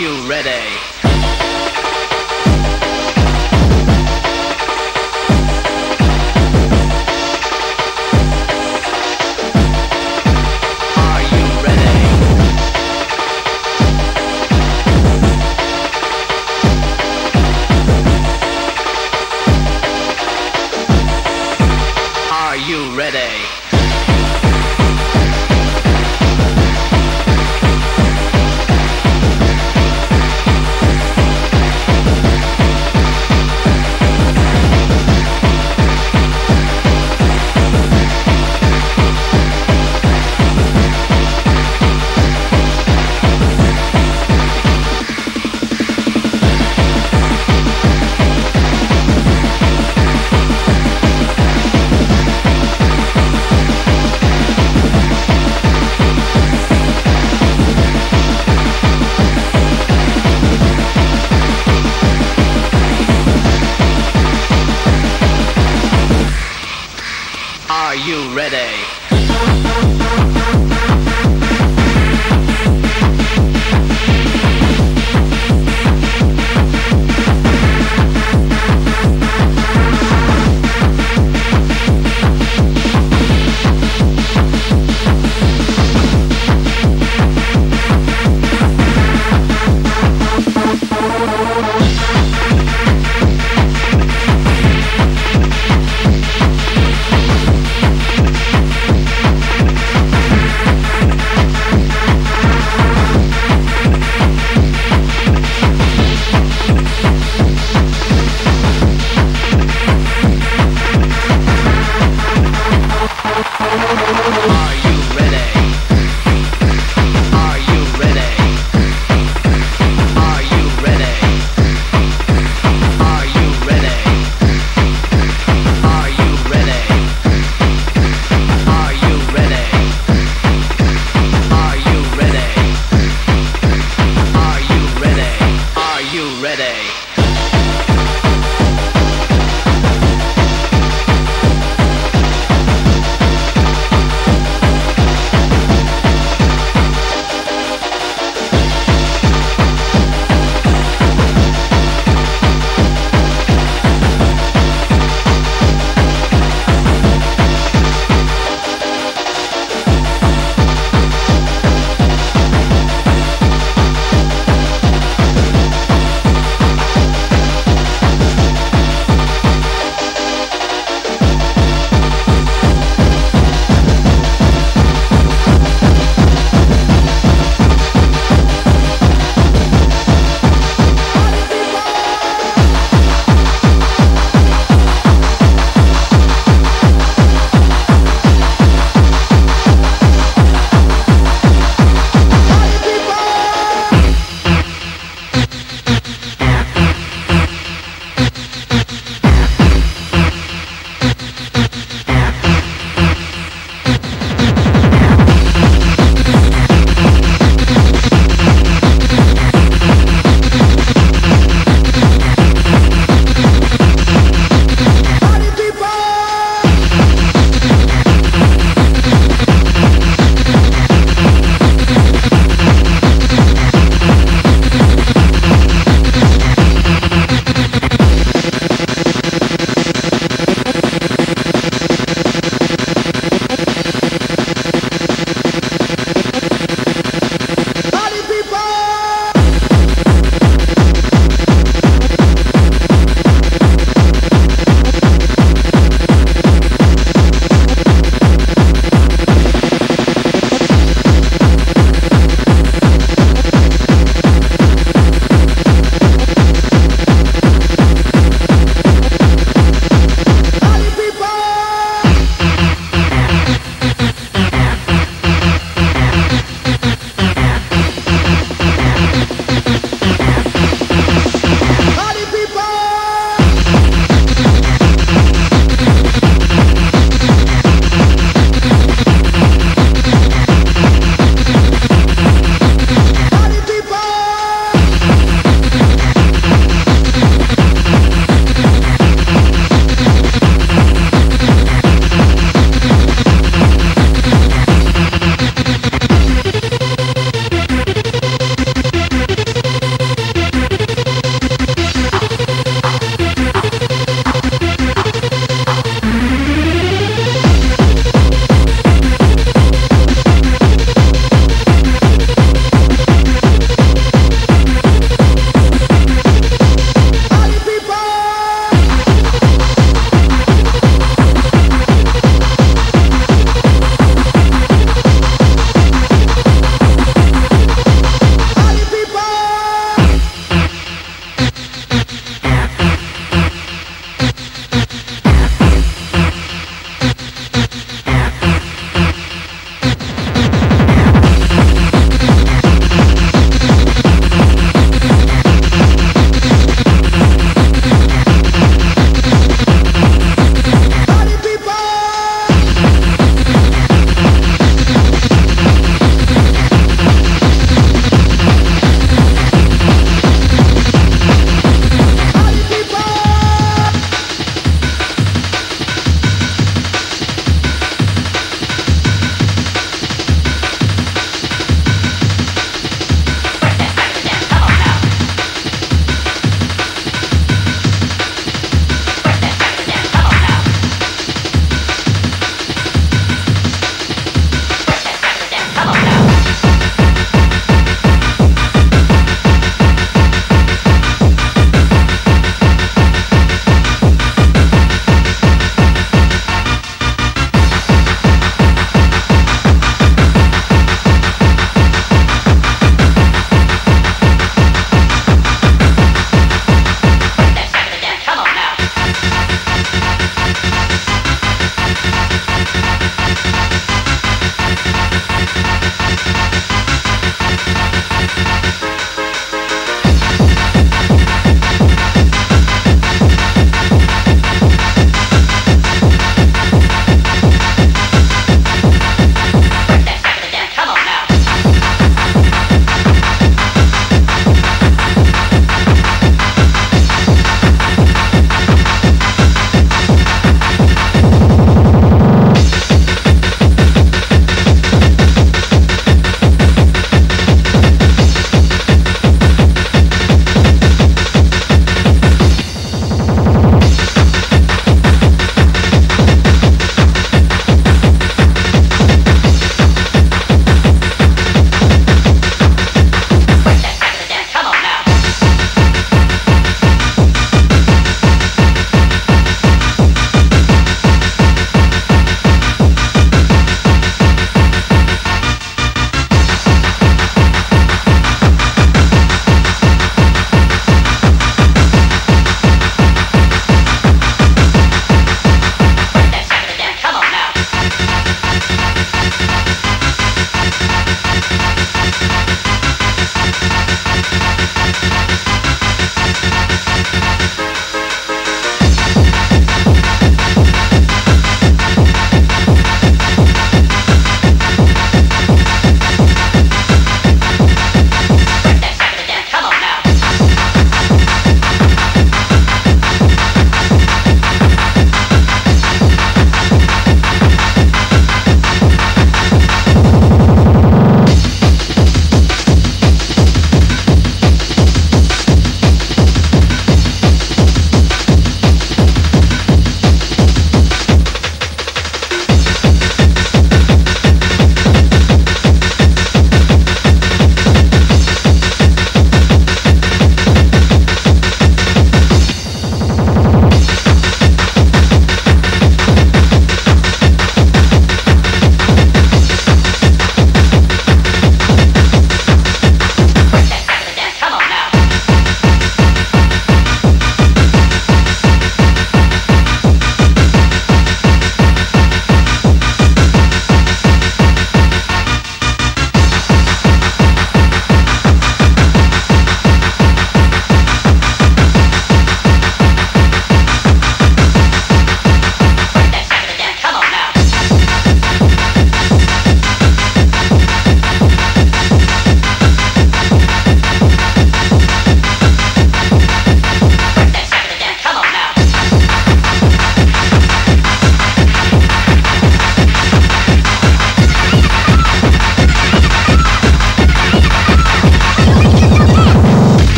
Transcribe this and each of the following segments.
you ready?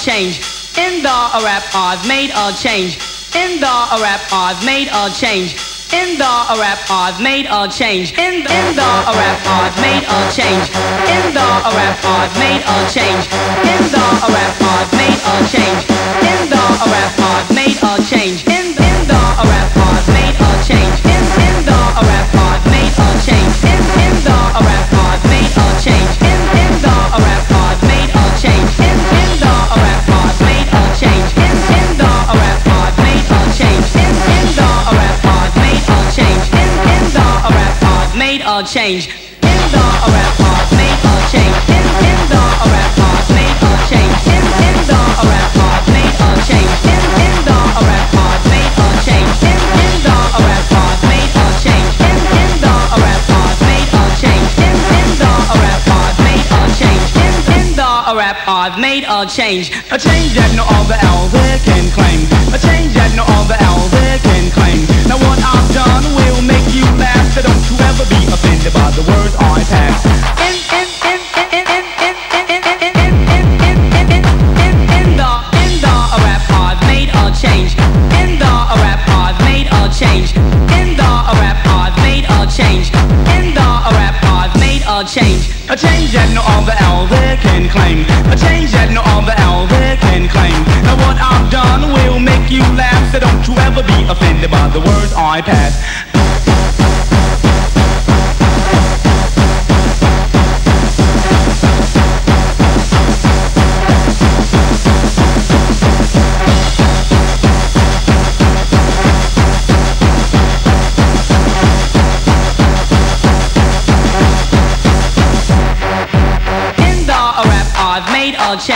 Change. In the rap, I've made a change. In the rap, I've made a change. In the rap, I've made a change. In the, in the rap, I've made a change. In the rap, I've made a change. In the rap, I've made a change. In the rap, I've made a change. In in the rap, I've made a change. In in the rap, I've made a change. In in the rap, I've made a change. In the rap, I've made a change. In the rap, I've made a change. In the rap, I've made a change. In the rap, I've made a change. In the rap, I've made a change. In the rap, I've made a change. In the rap, I've made a change. In the rap, I've made a change. A change that no other elder can claim. A change that no other elder can claim. Now what I've done will So don't you ever be offended by the words I pass. In the in the rap, I've made a change. In the rap, I've made a change. In the rap, I've made a change. In the rap, I've made a change. A change that no other can claim. A change that no other can claim. Now what I've done will make you laugh. So don't you ever be offended by the words I pass.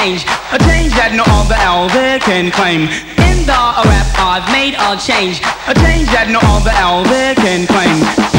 Change. A change that no other elder can claim. In the rap, I've made a change. A change that no other elder can claim.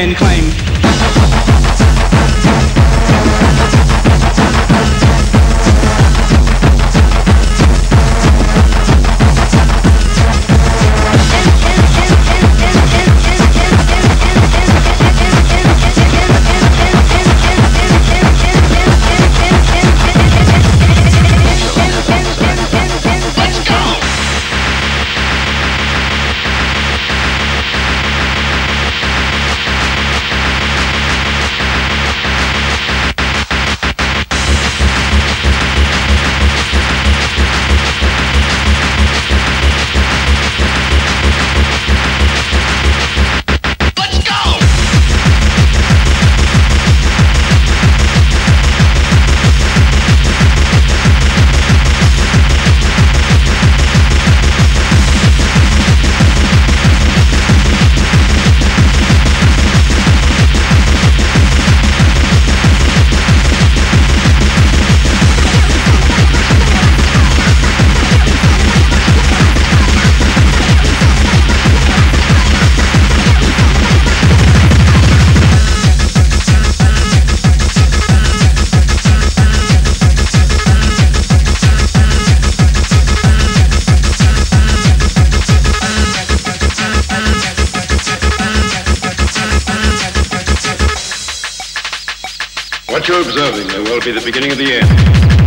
and climb. You're observing may well be the beginning of the end.